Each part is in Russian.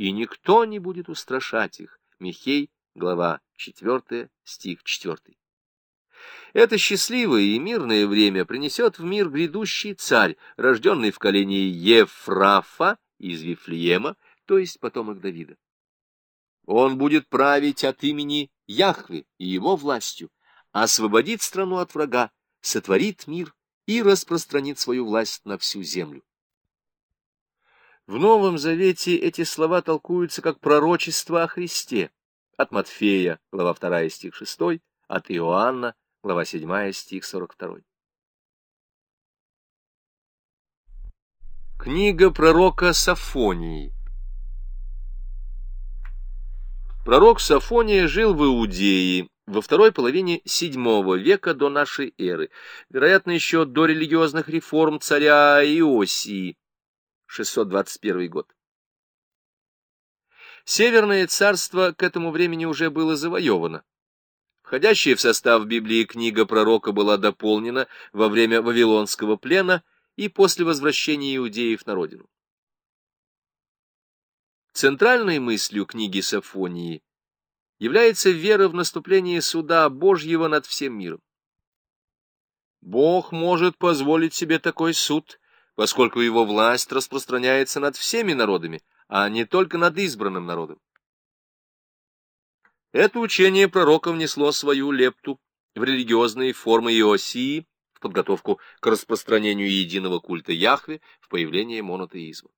и никто не будет устрашать их. Михей, глава 4, стих 4. Это счастливое и мирное время принесет в мир грядущий царь, рожденный в колене Ефрафа из Вифлеема, то есть потомок Давида. Он будет править от имени Яхвы и его властью, освободит страну от врага, сотворит мир и распространит свою власть на всю землю. В Новом Завете эти слова толкуются как пророчество о Христе. От Матфея, глава 2, стих 6, от Иоанна, глава 7, стих 42. Книга пророка Сафонии Пророк Сафония жил в Иудее во второй половине VII века до нашей эры, вероятно, еще до религиозных реформ царя Иосии, 621 год. Северное царство к этому времени уже было завоевано. Входящая в состав Библии книга пророка была дополнена во время Вавилонского плена и после возвращения иудеев на родину. Центральной мыслью книги Сафонии является вера в наступление суда Божьего над всем миром. Бог может позволить себе такой суд, поскольку его власть распространяется над всеми народами, а не только над избранным народом. Это учение пророка внесло свою лепту в религиозные формы Иосии, в подготовку к распространению единого культа Яхве, в появление монотеизма.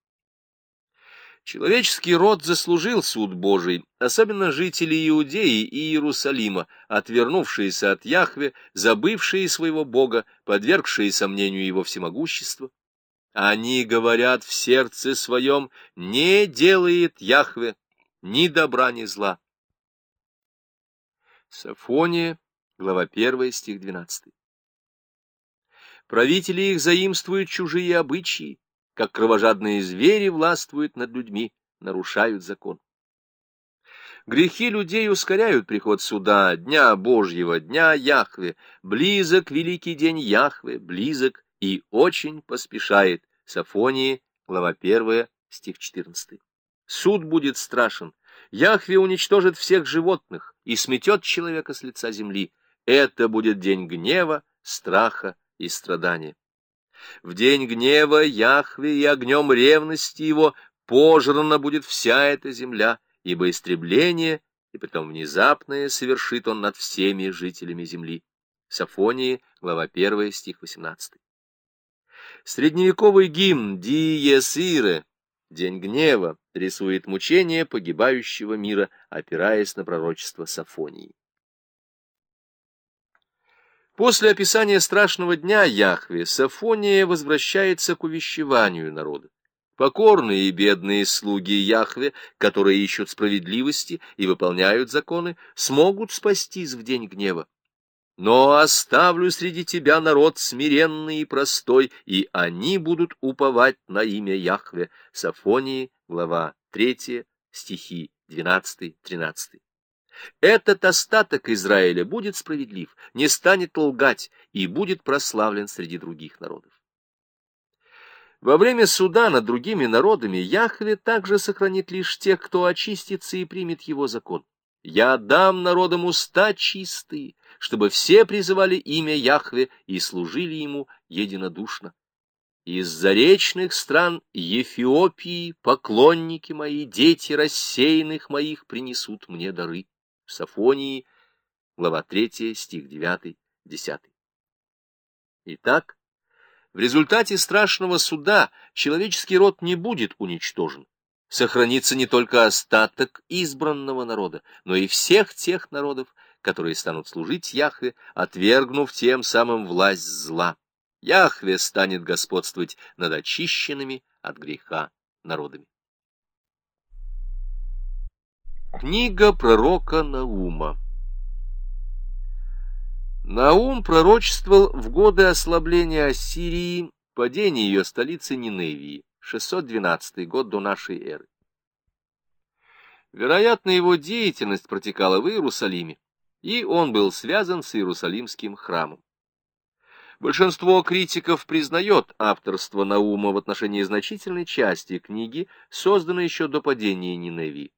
Человеческий род заслужил суд Божий, особенно жители Иудеи и Иерусалима, отвернувшиеся от Яхве, забывшие своего Бога, подвергшие сомнению его всемогущества. Они говорят в сердце своем, не делает Яхве ни добра, ни зла. Сафония, глава 1, стих 12. Правители их заимствуют чужие обычаи, как кровожадные звери властвуют над людьми, нарушают закон. Грехи людей ускоряют приход суда, дня Божьего, дня Яхве. Близок великий день Яхве, близок и очень поспешает. Сафонии, глава 1, стих 14. Суд будет страшен, Яхве уничтожит всех животных и сметет человека с лица земли. Это будет день гнева, страха и страдания. В день гнева Яхве и огнем ревности его пожрана будет вся эта земля, ибо истребление, и притом внезапное, совершит он над всеми жителями земли. Сафонии, глава 1, стих 18. Средневековый гимн «Ди Есире» День гнева рисует мучение погибающего мира, опираясь на пророчество Сафонии. После описания страшного дня Яхве Сафония возвращается к увещеванию народа. Покорные и бедные слуги Яхве, которые ищут справедливости и выполняют законы, смогут спастись в день гнева. Но оставлю среди тебя народ смиренный и простой, и они будут уповать на имя Яхве. Сафонии, глава 3, стихи 12-13. Этот остаток Израиля будет справедлив, не станет лгать и будет прославлен среди других народов. Во время суда над другими народами Яхве также сохранит лишь тех, кто очистится и примет его закон. «Я дам народам уста чистые, чтобы все призывали имя Яхве и служили ему единодушно. Из заречных стран Ефиопии поклонники мои, дети рассеянных моих принесут мне дары. Сафонии, глава 3, стих 9, 10. Итак, в результате страшного суда человеческий род не будет уничтожен. Сохранится не только остаток избранного народа, но и всех тех народов, которые станут служить Яхве, отвергнув тем самым власть зла. Яхве станет господствовать над очищенными от греха народами. Книга пророка Наума Наум пророчествовал в годы ослабления Ассирии, падения ее столицы Ниневии, 612 год до нашей эры. Вероятно, его деятельность протекала в Иерусалиме и он был связан с Иерусалимским храмом. Большинство критиков признает авторство Наума в отношении значительной части книги, созданной еще до падения Ниневии.